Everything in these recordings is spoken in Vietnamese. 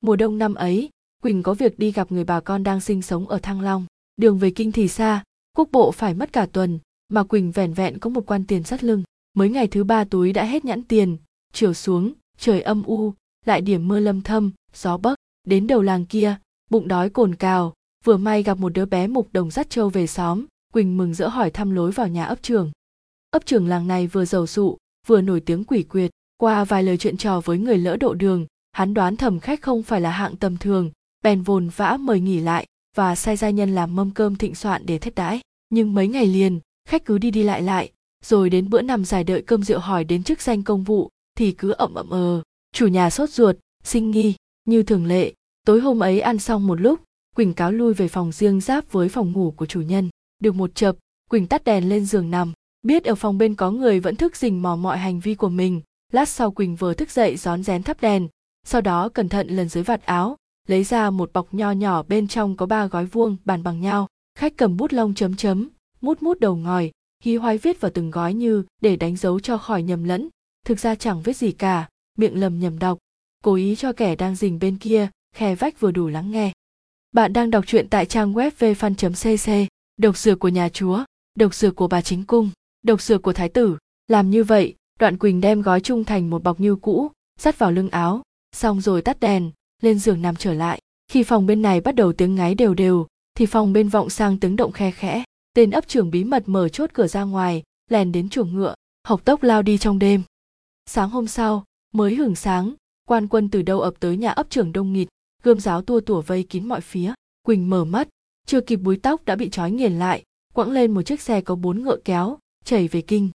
mùa đông năm ấy, quỳnh có việc đi gặp người bà con đang sinh sống ở thăng long. Đường về kinh thì xa, quốc bộ phải mất cả tuần, mà quỳnh vẻn vẹn có một quan tiền sắt lưng. Mới ngày thứ ba túi đã hết nhãn tiền, chiều xuống, trời âm u, lại điểm mưa lâm thâm, gió bấc đến đầu làng kia, bụng đói cồn cào. Vừa may gặp một đứa bé mục đồng dắt trâu về xóm, quỳnh mừng rỡ hỏi thăm lối vào nhà ấp trường. Ấp trường làng này vừa giàu sụ, vừa nổi tiếng quỷ quyệt. Qua vài lời chuyện trò với người lỡ độ đường hắn đoán thầm khách không phải là hạng tầm thường, bèn vồn vã mời nghỉ lại và sai gia nhân làm mâm cơm thịnh soạn để thết đãi. Nhưng mấy ngày liền, khách cứ đi đi lại lại, rồi đến bữa nằm dài đợi cơm rượu hỏi đến chức danh công vụ thì cứ ậm ậm ờ. Chủ nhà sốt ruột, sinh nghi, như thường lệ, tối hôm ấy ăn xong một lúc, quỳnh cáo lui về phòng riêng giáp với phòng ngủ của chủ nhân. Được một chập, quỳnh tắt đèn lên giường nằm, biết ở phòng bên có người vẫn thức rình mò mọi hành vi của mình. Lát sau quỳnh vừa thức dậy rón rén thắp đèn sau đó cẩn thận lần dưới vạt áo, lấy ra một bọc nho nhỏ bên trong có ba gói vuông bàn bằng nhau. Khách cầm bút lông chấm chấm, mút mút đầu ngòi, hí hoái viết vào từng gói như để đánh dấu cho khỏi nhầm lẫn. Thực ra chẳng viết gì cả, miệng lầm nhầm đọc. Cố ý cho kẻ đang dình bên kia, khe vách vừa đủ lắng nghe. Bạn đang đọc truyện tại trang web vfan.cc độc dược của nhà chúa, độc dược của bà chính cung, độc dược của thái tử. Làm như vậy, đoạn quỳnh đem gói chung thành một bọc như cũ, dắt vào lưng áo xong rồi tắt đèn, lên giường nằm trở lại. Khi phòng bên này bắt đầu tiếng ngáy đều đều, thì phòng bên vọng sang tiếng động khe khẽ. Tên ấp trưởng bí mật mở chốt cửa ra ngoài, lèn đến chuồng ngựa, học tốc lao đi trong đêm. Sáng hôm sau, mới hưởng sáng, quan quân từ đâu ập tới nhà ấp trưởng đông nghịt, gươm giáo tua tủa vây kín mọi phía. Quỳnh mở mắt, chưa kịp búi tóc đã bị trói nghiền lại, quẳng lên một chiếc xe có bốn ngựa kéo, chảy về kinh.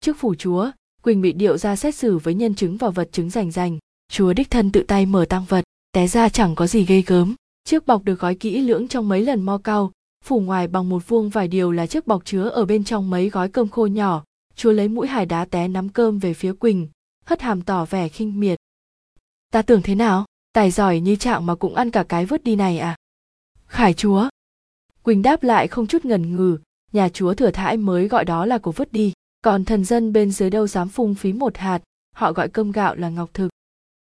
Trước phủ chúa, quỳnh bị điệu ra xét xử với nhân chứng và vật chứng rành rành chúa đích thân tự tay mở tăng vật, té ra chẳng có gì ghê gớm. Chiếc bọc được gói kỹ lưỡng trong mấy lần mo cao phủ ngoài bằng một vuông vài điều là chiếc bọc chứa ở bên trong mấy gói cơm khô nhỏ. Chúa lấy mũi hải đá té nắm cơm về phía quỳnh, hất hàm tỏ vẻ khinh miệt. Ta tưởng thế nào? Tài giỏi như trạng mà cũng ăn cả cái vứt đi này à? Khải chúa! Quỳnh đáp lại không chút ngần ngừ, nhà chúa thừa thãi mới gọi đó là của vứt đi. Còn thần dân bên dưới đâu dám phung phí một hạt, họ gọi cơm gạo là ngọc thực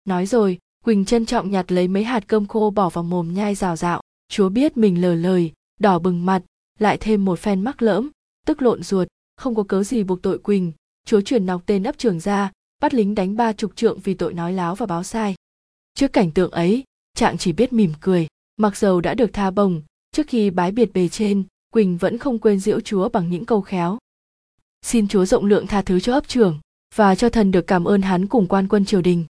nói rồi, quỳnh trân trọng nhặt lấy mấy hạt cơm khô bỏ vào mồm nhai rào rạo. Chúa biết mình lờ lời, đỏ bừng mặt, lại thêm một phen mắc lỡm, tức lộn ruột, không có cớ gì buộc tội quỳnh. Chúa chuyển nọc tên ấp trường ra, bắt lính đánh ba chục trượng vì tội nói láo và báo sai. Trước cảnh tượng ấy, trạng chỉ biết mỉm cười, mặc dầu đã được tha bồng, trước khi bái biệt bề trên, quỳnh vẫn không quên diễu chúa bằng những câu khéo. Xin chúa rộng lượng tha thứ cho ấp trưởng và cho thần được cảm ơn hắn cùng quan quân triều đình.